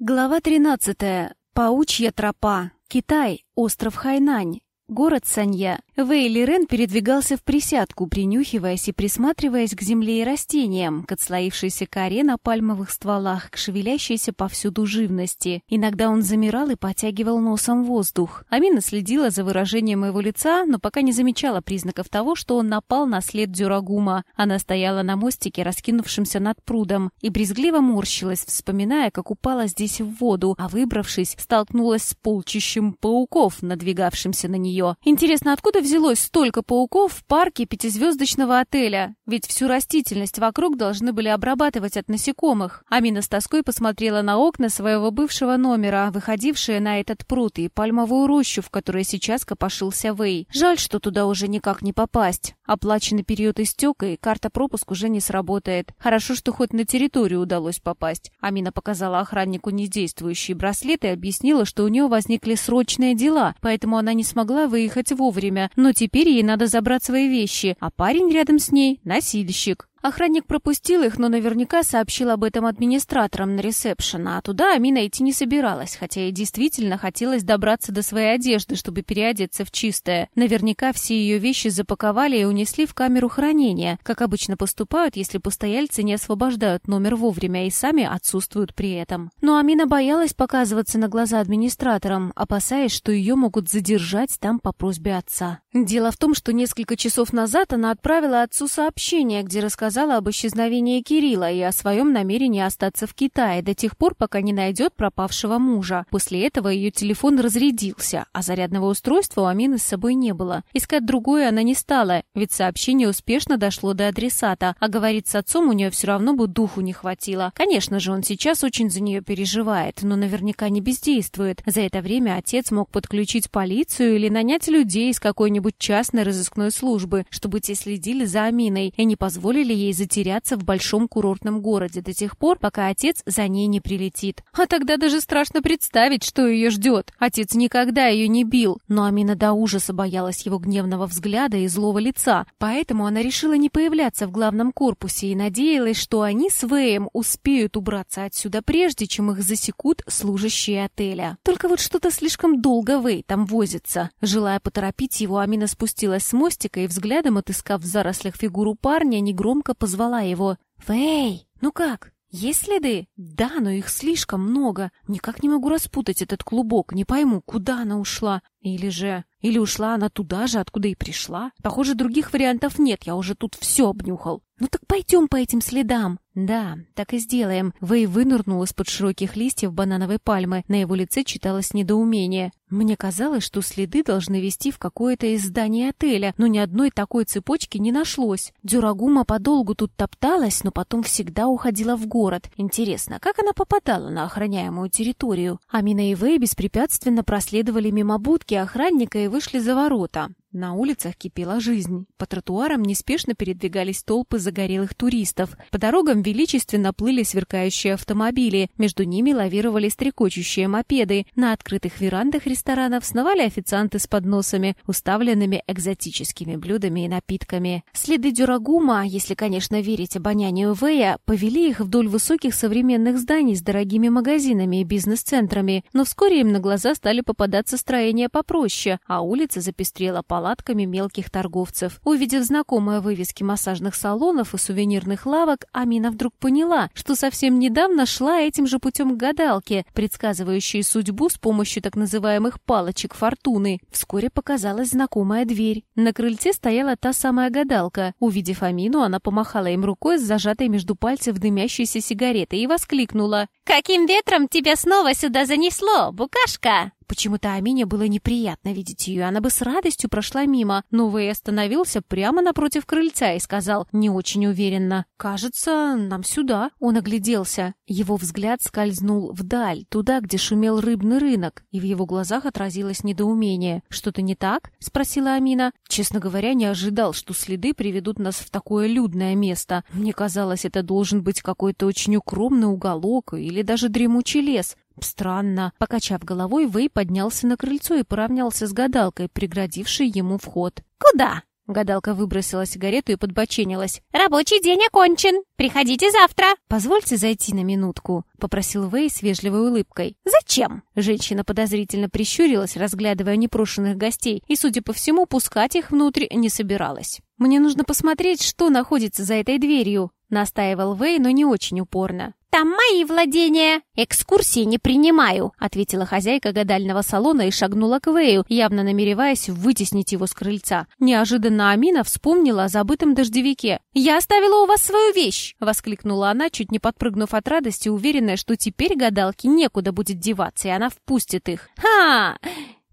Глава 13. Паучья тропа. Китай. Остров Хайнань. Город Санья. Вэй Рен передвигался в присядку, принюхиваясь и присматриваясь к земле и растениям, к отслоившейся коре на пальмовых стволах, к шевелящейся повсюду живности. Иногда он замирал и потягивал носом воздух. Амина следила за выражением его лица, но пока не замечала признаков того, что он напал на след Дюрагума. Она стояла на мостике, раскинувшемся над прудом, и брезгливо морщилась, вспоминая, как упала здесь в воду, а выбравшись, столкнулась с полчищем пауков, надвигавшимся на нее. Интересно, откуда взялось столько пауков в парке пятизвездочного отеля? Ведь всю растительность вокруг должны были обрабатывать от насекомых. Амина с тоской посмотрела на окна своего бывшего номера, выходившие на этот пруд, и пальмовую рощу, в которой сейчас копошился Вэй. Жаль, что туда уже никак не попасть. Оплаченный период истек, и карта пропуск уже не сработает. Хорошо, что хоть на территорию удалось попасть. Амина показала охраннику недействующий браслет и объяснила, что у нее возникли срочные дела, поэтому она не смогла выехать вовремя, но теперь ей надо забрать свои вещи, а парень рядом с ней — носильщик. Охранник пропустил их, но наверняка сообщил об этом администраторам на ресепшн, а туда Амина идти не собиралась, хотя и действительно хотелось добраться до своей одежды, чтобы переодеться в чистое. Наверняка все ее вещи запаковали и унесли в камеру хранения, как обычно поступают, если постояльцы не освобождают номер вовремя и сами отсутствуют при этом. Но Амина боялась показываться на глаза администраторам, опасаясь, что ее могут задержать там по просьбе отца. Дело в том, что несколько часов назад она отправила отцу сообщение, где рассказала рассказала об исчезновении Кирилла и о своем намерении остаться в Китае до тех пор, пока не найдет пропавшего мужа. После этого ее телефон разрядился, а зарядного устройства у Амины с собой не было. Искать другое она не стала, ведь сообщение успешно дошло до адресата, а говорить с отцом у нее все равно бы духу не хватило. Конечно же, он сейчас очень за нее переживает, но наверняка не бездействует. За это время отец мог подключить полицию или нанять людей из какой-нибудь частной разыскной службы, чтобы те следили за Аминой и не позволили ей затеряться в большом курортном городе до тех пор, пока отец за ней не прилетит. А тогда даже страшно представить, что ее ждет. Отец никогда ее не бил, но Амина до ужаса боялась его гневного взгляда и злого лица, поэтому она решила не появляться в главном корпусе и надеялась, что они с Вэем успеют убраться отсюда прежде, чем их засекут служащие отеля. Только вот что-то слишком долго Вэй там возится. Желая поторопить его, Амина спустилась с мостика и взглядом, отыскав в зарослях фигуру парня, негромко громко позвала его. «Вэй, ну как, есть следы?» «Да, но их слишком много. Никак не могу распутать этот клубок. Не пойму, куда она ушла. Или же... Или ушла она туда же, откуда и пришла. Похоже, других вариантов нет. Я уже тут все обнюхал. Ну так пойдем по этим следам. Да, так и сделаем. Вэй вынырнул из-под широких листьев банановой пальмы. На его лице читалось недоумение. Мне казалось, что следы должны вести в какое-то из зданий отеля, но ни одной такой цепочки не нашлось. Дюрагума подолгу тут топталась, но потом всегда уходила в город. Интересно, как она попадала на охраняемую территорию? Амина и Вэй беспрепятственно проследовали мимо будки охранника и вышли за ворота. На улицах кипела жизнь. По тротуарам неспешно передвигались толпы загорелых туристов. По дорогам величественно плыли сверкающие автомобили. Между ними лавировали стрекочущие мопеды. На открытых верандах ресторанов сновали официанты с подносами, уставленными экзотическими блюдами и напитками. Следы Дюрагума, если, конечно, верить обонянию Вэя, повели их вдоль высоких современных зданий с дорогими магазинами и бизнес-центрами. Но вскоре им на глаза стали попадаться строения попроще, а улица запестрела по палатками мелких торговцев. Увидев знакомые вывески массажных салонов и сувенирных лавок, Амина вдруг поняла, что совсем недавно шла этим же путем к гадалке, предсказывающей судьбу с помощью так называемых палочек фортуны. Вскоре показалась знакомая дверь. На крыльце стояла та самая гадалка. Увидев Амину, она помахала им рукой с зажатой между пальцев дымящейся сигаретой и воскликнула. «Каким ветром тебя снова сюда занесло, букашка?» Почему-то Амине было неприятно видеть ее, она бы с радостью прошла мимо, но Вэй остановился прямо напротив крыльца и сказал не очень уверенно. «Кажется, нам сюда». Он огляделся. Его взгляд скользнул вдаль, туда, где шумел рыбный рынок, и в его глазах отразилось недоумение. «Что-то не так?» — спросила Амина. «Честно говоря, не ожидал, что следы приведут нас в такое людное место. Мне казалось, это должен быть какой-то очень укромный уголок или даже дремучий лес. Странно. Покачав головой, Вэй поднялся на крыльцо и поравнялся с гадалкой, преградившей ему вход. «Куда?» Гадалка выбросила сигарету и подбоченилась. «Рабочий день окончен. Приходите завтра». «Позвольте зайти на минутку», — попросил Вэй с вежливой улыбкой. «Зачем?» Женщина подозрительно прищурилась, разглядывая непрошенных гостей, и, судя по всему, пускать их внутрь не собиралась. «Мне нужно посмотреть, что находится за этой дверью», — настаивал Вэй, но не очень упорно. «Там мои владения!» «Экскурсии не принимаю!» — ответила хозяйка гадального салона и шагнула к Вэю, явно намереваясь вытеснить его с крыльца. Неожиданно Амина вспомнила о забытом дождевике. «Я оставила у вас свою вещь!» — воскликнула она, чуть не подпрыгнув от радости, уверенная, что теперь гадалке некуда будет деваться, и она впустит их. «Ха!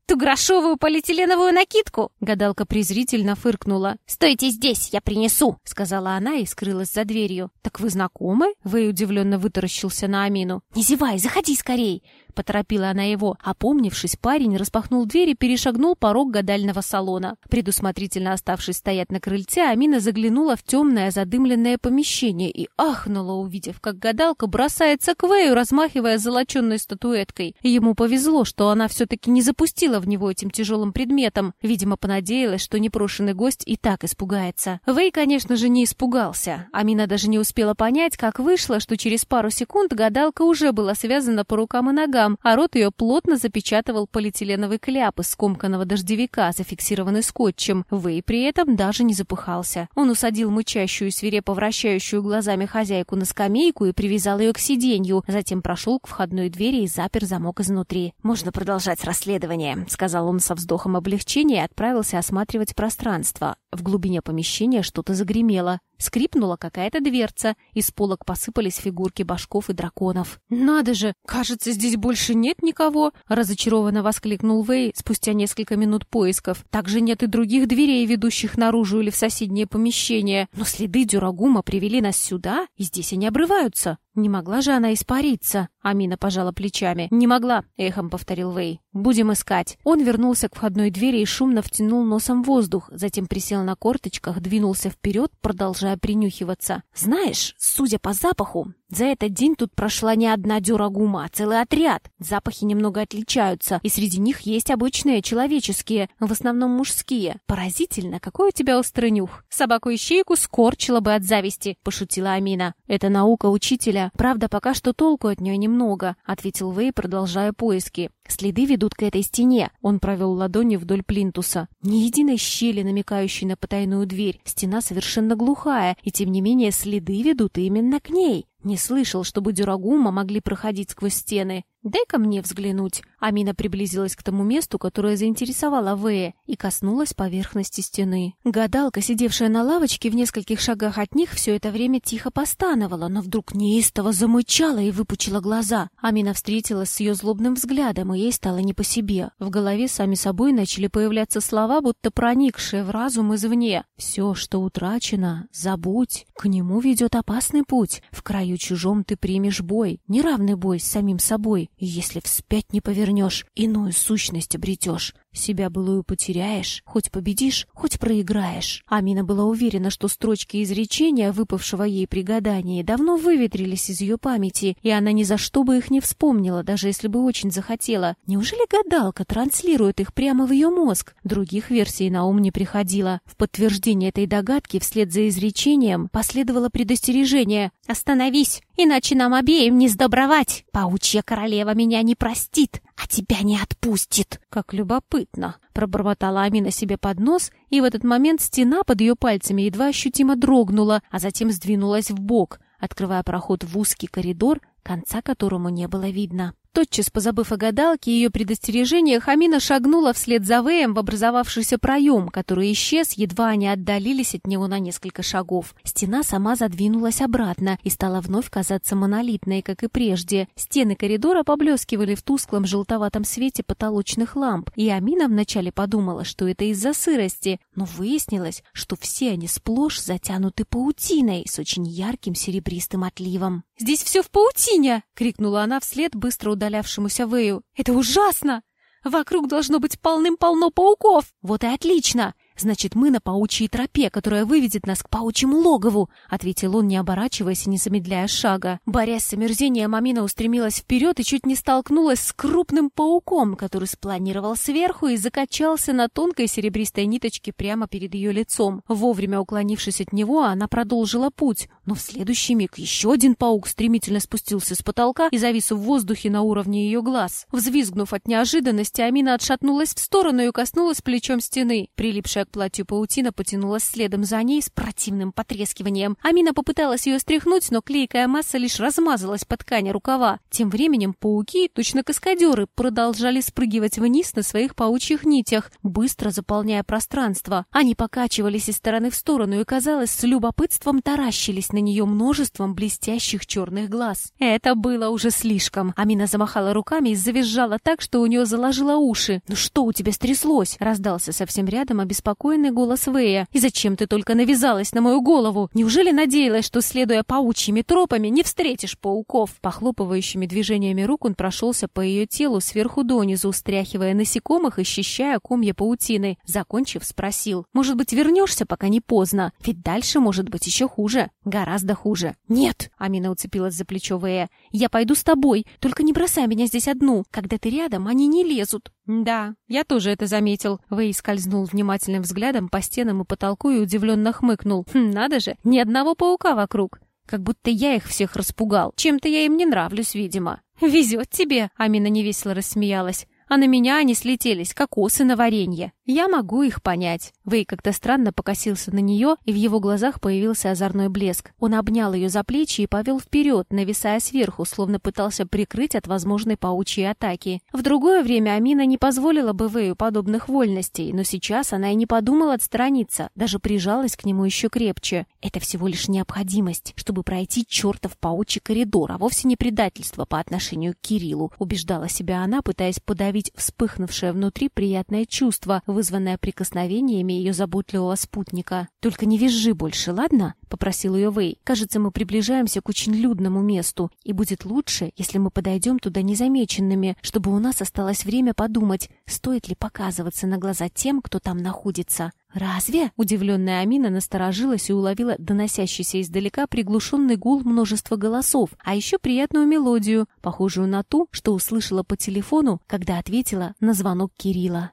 Ту грошовую полиэтиленовую накидку?» Гадалка презрительно фыркнула. «Стойте здесь, я принесу!» — сказала она и скрылась за дверью. «Так вы знакомы?» — Вэй удивленно вытаращился на Амину. «Не зевай, заходи скорей!» Поторопила она его. Опомнившись, парень распахнул дверь и перешагнул порог гадального салона. Предусмотрительно оставшись стоять на крыльце, Амина заглянула в темное задымленное помещение и ахнула, увидев, как гадалка бросается к Вэю, размахивая золоченной статуэткой. Ему повезло, что она все-таки не запустила в него этим тяжелым предметом. Видимо, понадеялась, что непрошенный гость и так испугается. Вэй, конечно же, не испугался. Амина даже не успела понять, как вышло, что через пару секунд гадалка уже была связана по рукам и ногам, ногам, а рот ее плотно запечатывал полиэтиленовый кляп из скомканного дождевика, зафиксированный скотчем. Вэй при этом даже не запыхался. Он усадил мычащую, свирепо вращающую глазами хозяйку на скамейку и привязал ее к сиденью, затем прошел к входной двери и запер замок изнутри. «Можно продолжать расследование», — сказал он со вздохом облегчения и отправился осматривать пространство. В глубине помещения что-то загремело. Скрипнула какая-то дверца, из полок посыпались фигурки башков и драконов. «Надо же! Кажется, здесь больше нет никого!» — разочарованно воскликнул Вэй спустя несколько минут поисков. «Также нет и других дверей, ведущих наружу или в соседнее помещение. Но следы Дюрагума привели нас сюда, и здесь они обрываются. Не могла же она испариться?» Амина пожала плечами. «Не могла», — эхом повторил Вэй. «Будем искать». Он вернулся к входной двери и шумно втянул носом воздух, затем присел на корточках, двинулся вперед, продолжая принюхиваться. «Знаешь, судя по запаху, за этот день тут прошла не одна дюрагума, а целый отряд. Запахи немного отличаются, и среди них есть обычные, человеческие, в основном мужские. Поразительно, какой у тебя острый нюх. Собаку-ищейку скорчила бы от зависти», — пошутила Амина. «Это наука учителя. Правда, пока что толку от нее немного», — ответил Вэй, продолжая поиски. Следы ведут к этой стене. Он провел ладонью вдоль плинтуса. Ни единой щели, намекающей на потайную дверь. Стена совершенно глухая, и тем не менее следы ведут именно к ней. Не слышал, чтобы Дюрагума могли проходить сквозь стены. «Дай-ка мне взглянуть». Амина приблизилась к тому месту, которое заинтересовало Вэя, и коснулась поверхности стены. Гадалка, сидевшая на лавочке в нескольких шагах от них, все это время тихо постановала, но вдруг неистово замычала и выпучила глаза. Амина встретилась с ее злобным взглядом, и ей стало не по себе. В голове сами собой начали появляться слова, будто проникшие в разум извне. «Все, что утрачено, забудь. К нему ведет опасный путь. В краю чужом ты примешь бой, неравный бой с самим собой. Если вспять не повернешь, иную сущность обретешь. Себя былую потеряешь, хоть победишь, хоть проиграешь. Амина была уверена, что строчки изречения, выпавшего ей при гадании, давно выветрились из ее памяти, и она ни за что бы их не вспомнила, даже если бы очень захотела. Неужели гадалка транслирует их прямо в ее мозг? Других версий на ум не приходило. В подтверждение этой догадки вслед за изречением последовало предостережение «Остановись, иначе нам обеим не сдобровать! Паучья королева меня не простит, а тебя не отпустит!» Как любопытно! любопытно!» — пробормотала Амина себе под нос, и в этот момент стена под ее пальцами едва ощутимо дрогнула, а затем сдвинулась в бок, открывая проход в узкий коридор, конца которому не было видно. Тотчас позабыв о гадалке и ее предостережениях, Амина шагнула вслед за Вэем в образовавшийся проем, который исчез, едва они отдалились от него на несколько шагов. Стена сама задвинулась обратно и стала вновь казаться монолитной, как и прежде. Стены коридора поблескивали в тусклом желтоватом свете потолочных ламп, и Амина вначале подумала, что это из-за сырости, но выяснилось, что все они сплошь затянуты паутиной с очень ярким серебристым отливом. «Здесь все в паутине!» — крикнула она вслед быстро удалявшись удалявшемуся Вэю. «Это ужасно! Вокруг должно быть полным-полно пауков!» «Вот и отлично! Значит, мы на паучьей тропе, которая выведет нас к паучьему логову, ответил он, не оборачиваясь и не замедляя шага. Борясь с омерзением, Амина устремилась вперед и чуть не столкнулась с крупным пауком, который спланировал сверху и закачался на тонкой серебристой ниточке прямо перед ее лицом. Вовремя уклонившись от него, она продолжила путь, но в следующий миг еще один паук стремительно спустился с потолка и завис в воздухе на уровне ее глаз. Взвизгнув от неожиданности, Амина отшатнулась в сторону и коснулась плечом стены. Прилипшая к платью паутина потянулась следом за ней с противным потрескиванием. Амина попыталась ее стряхнуть, но клейкая масса лишь размазалась по ткани рукава. Тем временем пауки, точно каскадеры, продолжали спрыгивать вниз на своих паучьих нитях, быстро заполняя пространство. Они покачивались из стороны в сторону и, казалось, с любопытством таращились на нее множеством блестящих черных глаз. Это было уже слишком. Амина замахала руками и завизжала так, что у нее заложило уши. «Ну что у тебя стряслось?» — раздался совсем рядом обеспокоенный голос Вэя. «И зачем ты только навязалась на мою голову? Неужели надеялась, что, следуя паучьими тропами, не встретишь пауков?» Похлопывающими движениями рук он прошелся по ее телу сверху донизу, стряхивая насекомых и счищая комья паутины. Закончив, спросил. «Может быть, вернешься, пока не поздно? Ведь дальше может быть еще хуже. Гораздо хуже». «Нет!» — Амина уцепилась за плечо Вэя. «Я пойду с тобой. Только не бросай меня здесь одну. Когда ты рядом, они не лезут». «Да, я тоже это заметил». Вэй скользнул внимательным взглядом по стенам и потолку и удивленно хмыкнул. «Хм, надо же, ни одного паука вокруг. Как будто я их всех распугал. Чем-то я им не нравлюсь, видимо». «Везет тебе», — Амина невесело рассмеялась а на меня они слетелись, как осы на варенье. Я могу их понять. Вэй как-то странно покосился на нее, и в его глазах появился озорной блеск. Он обнял ее за плечи и повел вперед, нависая сверху, словно пытался прикрыть от возможной паучьей атаки. В другое время Амина не позволила бы Вэю подобных вольностей, но сейчас она и не подумала отстраниться, даже прижалась к нему еще крепче. Это всего лишь необходимость, чтобы пройти чертов паучий коридор, а вовсе не предательство по отношению к Кириллу, убеждала себя она, пытаясь подавить вспыхнувшее внутри приятное чувство, вызванная прикосновениями ее заботливого спутника. «Только не визжи больше, ладно?» — попросил ее Вэй. «Кажется, мы приближаемся к очень людному месту, и будет лучше, если мы подойдем туда незамеченными, чтобы у нас осталось время подумать, стоит ли показываться на глаза тем, кто там находится». «Разве?» — удивленная Амина насторожилась и уловила доносящийся издалека приглушенный гул множества голосов, а еще приятную мелодию, похожую на ту, что услышала по телефону, когда ответила на звонок Кирилла.